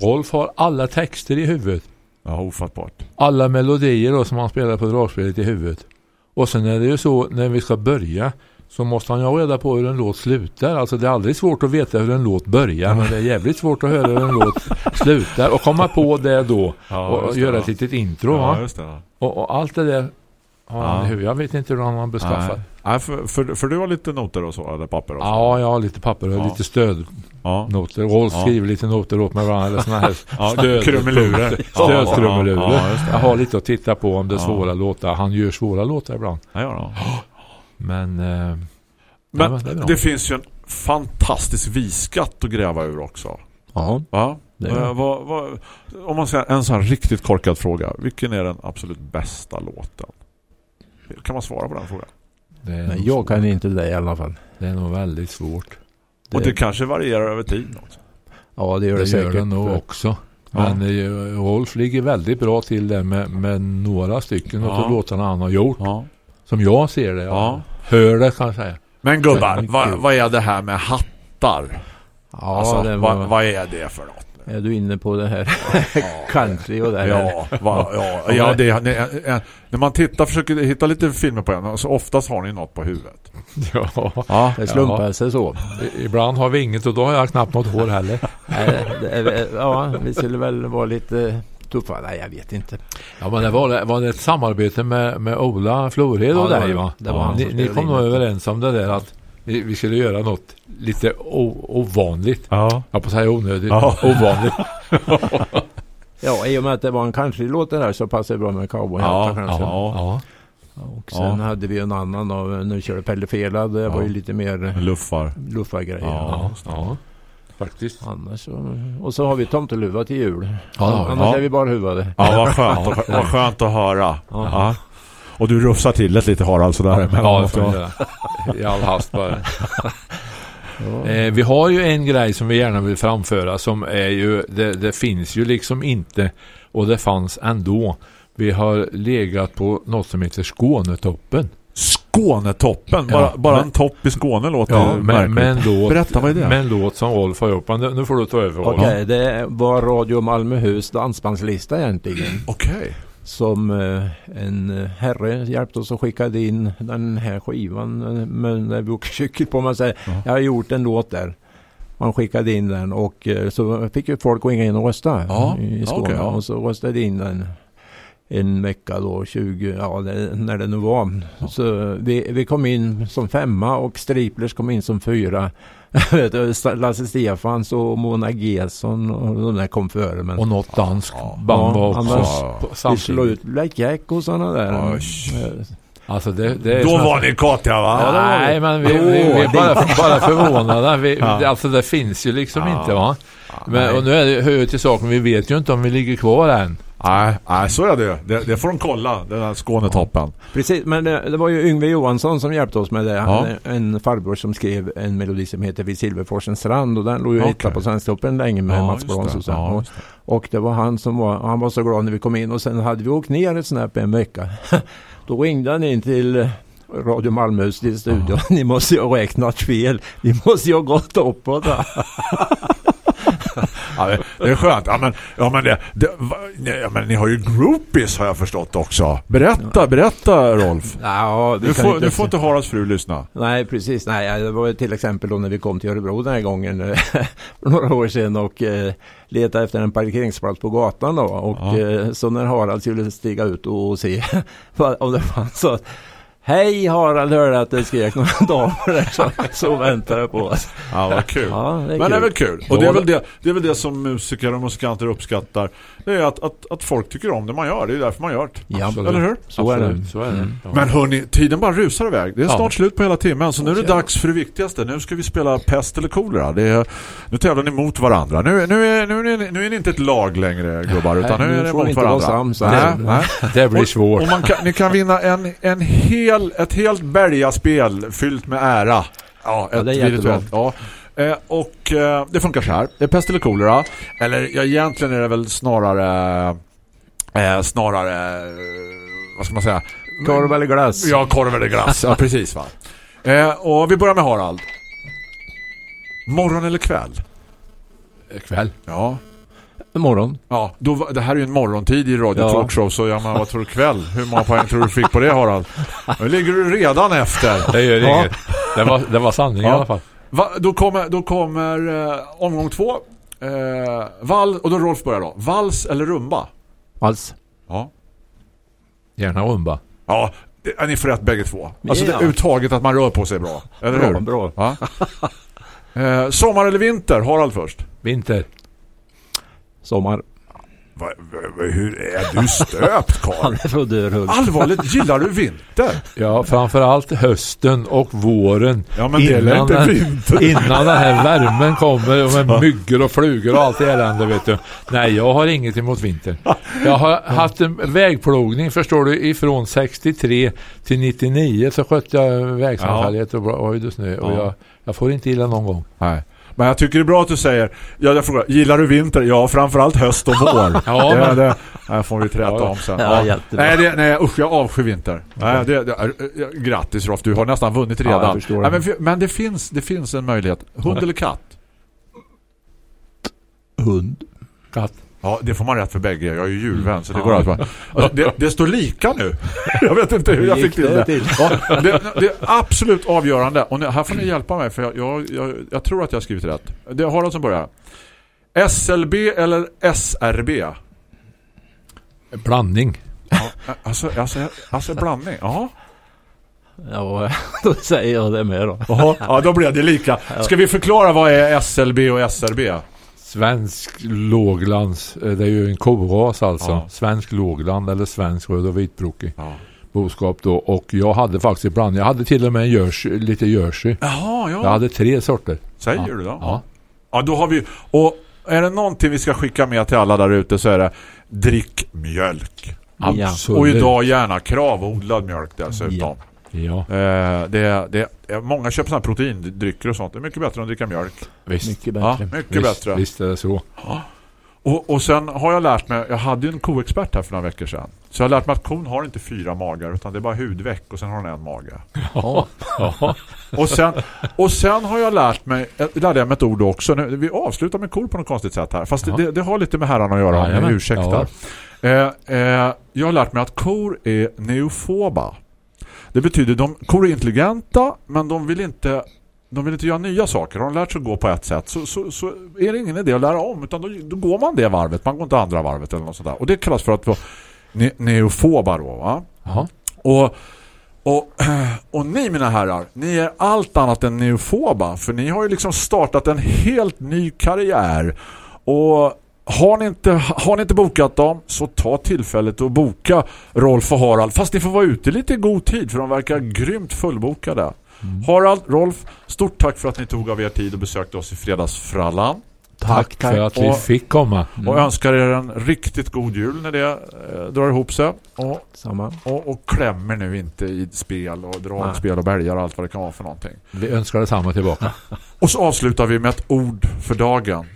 Rolf har alla texter i huvudet. Ja, ofattbart. Alla melodier då som han spelar på dragspelet i huvudet. Och sen är det ju så när vi ska börja så måste han ju ha reda på hur en låt slutar. Alltså det är aldrig svårt att veta hur en låt börjar men det är jävligt svårt att höra hur en låt slutar och komma på det då Ja, och det, göra ja. ett litet intro. Ja, det. ja. Och, och allt det där Ja. huvudet. Jag vet inte hur han har beskaffat. Nej, för, för, för du har lite noter och så, eller papper och så? Ja, jag har lite papper och Ja. lite stödnoter. Ja. Rolf Ja. skriver lite noter åt mig ibland. Eller såna här Ja, stöd-. Ja, ja, just det. jag har lite att titta på om det är Ja. svåra låtar. Han gör svåra låtar ibland. Ja, ja. Men, eh, Men ja, det det finns ju en fantastisk visskatt att gräva ur också. Ja, Va? Det är Eh, vad, vad, om man säger en sån här riktigt korkad fråga. Vilken är den absolut bästa låten? Kan man svara på den frågan? det, nog jag svårt. kan inte det i alla fall. det är nog väldigt svårt. Och det kanske varierar över tid också. Ja, det gör det, Det gör säkert. det nog också. Men eh, Rolf ligger väldigt bra till där med, med några stycken Ja. av låtarna han har gjort. Ja. Som jag ser det. Ja. Hör det kan jag säga. Men gubbar, vad, vad är det här med hattar? Ja, alltså, det var... vad, vad är det för något? Är du inne på det här country och det här? Ja, va, ja, ja det, är- det, är- när man tittar försöker hitta lite filmer på en så oftast har ni något på huvudet. Ja. Ja, Det slumpar sig så. I- Ibland har vi inget och då har jag knappt något hår heller. Ja, vi skulle väl vara lite tuffa. Nej, jag vet inte. Ja, men det var, var det ett samarbete med, med Ola Flored och Ja, dig va? Det var han ni, ni kom nog överens om det där att vi, vi skulle göra något lite o, ovanligt. ja. Jag på att säga onödigt. Ja. Ovanligt. Ja, i och med att det var en country-låt det där så passar det bra med cowboyhattar Ja, kanske. ja. Ja. Och sen Ja. hade vi en annan då, nu körde Pelle Felad. Det var Ja. ju lite mer Luffar. luffargrejer. Ja. Ja. Ja. Faktiskt. Annars så, och så har vi tomteluva till jul. Ja, Annars ja. är vi bara huvade. Ja, vad skönt, att- vad skönt att höra. Ja. Och du rufsar till det lite Harald sådär. Ja, det får jag göra. I all hast bara. Eh, vi har ju en grej som vi gärna vill framföra som är ju, det, det finns ju liksom inte och det fanns ändå. Vi har legat på något som heter Skånetoppen. Skånetoppen, bara, Ja, bara men- en topp i Skåne låter Ja, men, men låt, Berätta, vad är det? med en låt som Rolf har gjort. Men nu får du ta över. Okej, det var Radio Malmöhus dansbandslista egentligen. Okej. Som eh, en eh, herre hjälpte oss och skickade in den här skivan eh, med när vi åker cykel på. Man säger, jag har gjort en låt där. Man skickade in den och så fick ju folk gå in och rösta Ja, i Skåne. ja. Och så röstade in den en vecka då, 20, ja det, när det nu var. Så vi, vi kom in som femma och Striplers kom in som fyra. Lasse Stefans och Mona Gesson och de där kom före. Men Och något danskt Ja. band var Ja, också annars- på- vi slog ut Black Jack och sådana där. Eh, Alltså det, det är Då var ni katiga va? Ja, Nej, vi. men vi, vi, vi är bara, bara förvånade. Vi, Ja. Alltså det finns ju liksom Ja. inte va. Men, och nu är det, hör ju till saken, vi vet ju inte om vi ligger kvar än. Nej, nej, så är det. det. Det får de kolla, den här Skånetoppen. Precis, men det, det var ju Yngve Johansson som hjälpte oss med det. Han Ja. en farbror som skrev en melodi som heter Vid Silverforsens strand och den låg ju Okej. etta på Svensktoppen länge med Ja, Mats Brons och så. Ja, och, och det var han som var, han var så glad när vi kom in och sen hade vi åkt ner ett snäpp en vecka. Då ringde han in till Radio Malmöhus till studion. Ni måste ju ha räknat fel. Ni måste ju ha gått uppåt. va?" Ja, det, är skönt. Ja, men, ja, men, det, det, ja, men ni har ju groupies har jag förstått också. Berätta, berätta Rolf. Ja, kan får, inte- nu får inte Haralds fru lyssna. Nej, precis. Nej, det var till exempel då när vi kom till Örebro den här gången eh, för några år sedan och eh, letade efter en parkeringsplats på gatan då. Och Ja. eh, så när Harald skulle stiga ut och se vad- om det fanns så Hej Harald, hörde att det skrek några damer där så, så väntade på oss. Ja, vad kul. Ja, det är Men det är väl kul. Och det är väl det, det är väl det som musiker och musikanter uppskattar. Det är att, att, att folk tycker om det man gör. Det är därför man gör det. Ja, Absolut. Eller hur? Så är det. Absolut, Så är det. Ja. Men hörni, tiden bara rusar iväg. Det är Ja. snart slut på hela timmen. Så nu är det dags för det viktigaste. Nu ska vi spela pest eller kolera. Det är, nu tävlar ni mot varandra. Nu, nu, är, nu, är, ni- nu är ni inte ett lag längre, gubbar. Utan nu nu är vi mot inte vara varandra. sams. Nej, nej. Det blir Och, svårt. och man kan, ni kan vinna en, en hel, ett helt bergaspel fyllt med ära. Ja, Ja, ett det är jättebra. virtuellt. Ja. Eh, och eh, det funkar så här. Det är pest eller kolera. Eller ja, egentligen är det väl snarare eh, snarare vad ska man säga? Korv eller glass? Ja, korv eller glass. Ja, precis va. Eh, och vi börjar med Harald. Morgon eller kväll? Kväll. Ja. Imorgon. Ja, då, var- det här är ju en morgontid i Radio Ja. Talkshow så ja, men vad tror du kväll? Hur många poäng tror du fick på det Harald? Nu ligger du redan efter. Det gör Ja. inget. Det var, det var sanning Ja. i alla fall. Va, då kommer, då kommer eh, omgång två. Eh, val, och då Rolf börjar då. Vals eller rumba? Alls. Ja. Gärna rumba. Ja, det, ni får rätt bägge två. Alltså Ja. det uttaget att man rör på sig är bra. Eller hur? Bra, bra. Ja. Eh, sommar eller vinter? Harald först. Vinter. Sommar. Va, va, hur är du stöpt Han Karl? är från Dörhult. Allvarligt, gillar du vinter? Ja, framförallt hösten och våren. Ja, men det är inte vinter. Innan den här värmen kommer och med myggor och flugor och allt elände vet du. Nej, jag har inget emot vinter. Jag har haft en vägplogning förstår du ifrån 63 till 99 så skötte jag vägsamfällighet och bra- höjd och snö och Ja. jag, jag får inte illa någon gång. Nej. Men jag tycker det är bra att du säger ja, jag frågar, gillar du vinter? Ja, framförallt höst och vår. Ja, det, det, det får vi träta Ja. om sen. Ja, jättebra. nej, det, nej, usch, jag avskyr vinter. Nej, det, det, är- ja, grattis Rolf, du har nästan vunnit redan. förstår nej, men, men det finns, det finns en möjlighet. Hund eller katt? Hund. Katt. Ja, det får man rätt för bägge. Jag är ju djurvän så det går alltid bra. Alltså, det, det står lika nu. Jag vet inte hur jag fick till det till? Ja, det, det är absolut avgörande. Och nu, här får ni hjälpa mig för jag, jag, jag, jag tror att jag har skrivit rätt. Det har Harald som börjar. SLB eller SRB? Blandning. Ja, alltså, alltså, alltså blandning. Jaha. Ja, då säger jag det med då. Jaha. Ja, då blev det lika. Ska vi förklara vad är SLB och SRB? Svensk låglands, eh, det är ju en koras alltså. Ja. Svensk lågland eller svensk röd och vitbrokig Ja. boskap då. Och jag hade faktiskt ibland, jag hade till och med en jersey, lite jersey. Jaha, Jag ja. hade tre sorter. Säger Ja. du då? Ja. Ja, då har vi... Och är det någonting vi ska skicka med till alla där ute så är det drick mjölk. Absolut. Och idag gärna kravodlad mjölk dessutom. Ja, Eh, det, är- det, är- många köper sådana proteindrycker och sånt. Det är mycket bättre än att dricka mjölk. visst. Mycket Ja, bättre. mycket visst, bättre. Visst är det så. Och, och sen har jag lärt mig, jag hade ju en koexpert här för några veckor sedan. Så jag har lärt mig att kon har inte fyra magar utan det är bara hudveck och sen har den en mage. Ja. ja. Och sen, och sen har jag lärt mig, jag lärde jag mig ett ord också. Nu, vi avslutar med kor på något konstigt sätt här. Fast Ja. det, det har lite med herrarna att göra, om Jajamän. ni ursäktar. Eh, eh, jag har lärt mig att kor är neofoba. Det betyder de kor är intelligenta men de vill inte de vill inte göra nya saker. Har de lärt sig att gå på ett sätt så, så, så är det ingen idé att lära om utan då, då går man det varvet. Man går inte andra varvet eller något sånt där. Och det kallas för att vara ne neofoba då va? Och, och, och ni mina herrar, ni är allt annat än neofoba för ni har ju liksom startat en helt ny karriär och har ni, inte, har ni inte bokat dem så ta tillfället att boka Rolf och Harald fast ni får vara ute lite i god tid för de verkar grymt fullbokade. Harald, Rolf, stort tack för att ni tog av er tid och besökte oss i fredagsfrallan. Tack, för att vi Och- fick komma. Och önskar er en riktigt god jul när det eh, drar ihop sig. Och Samma. och, och klämmer nu inte i spel och dragspel och bälgar och allt vad det kan vara för någonting. Vi önskar detsamma tillbaka. Och så avslutar vi med ett ord för dagen.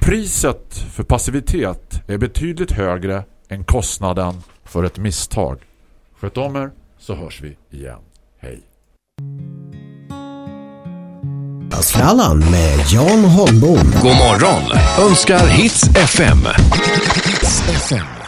Priset för passivitet är betydligt högre än kostnaden för ett misstag. Sköt om er så hörs vi igen. Hej. Fredagsfrallan med Jan Holmbom. God morgon önskar Hits FM. Hits FM.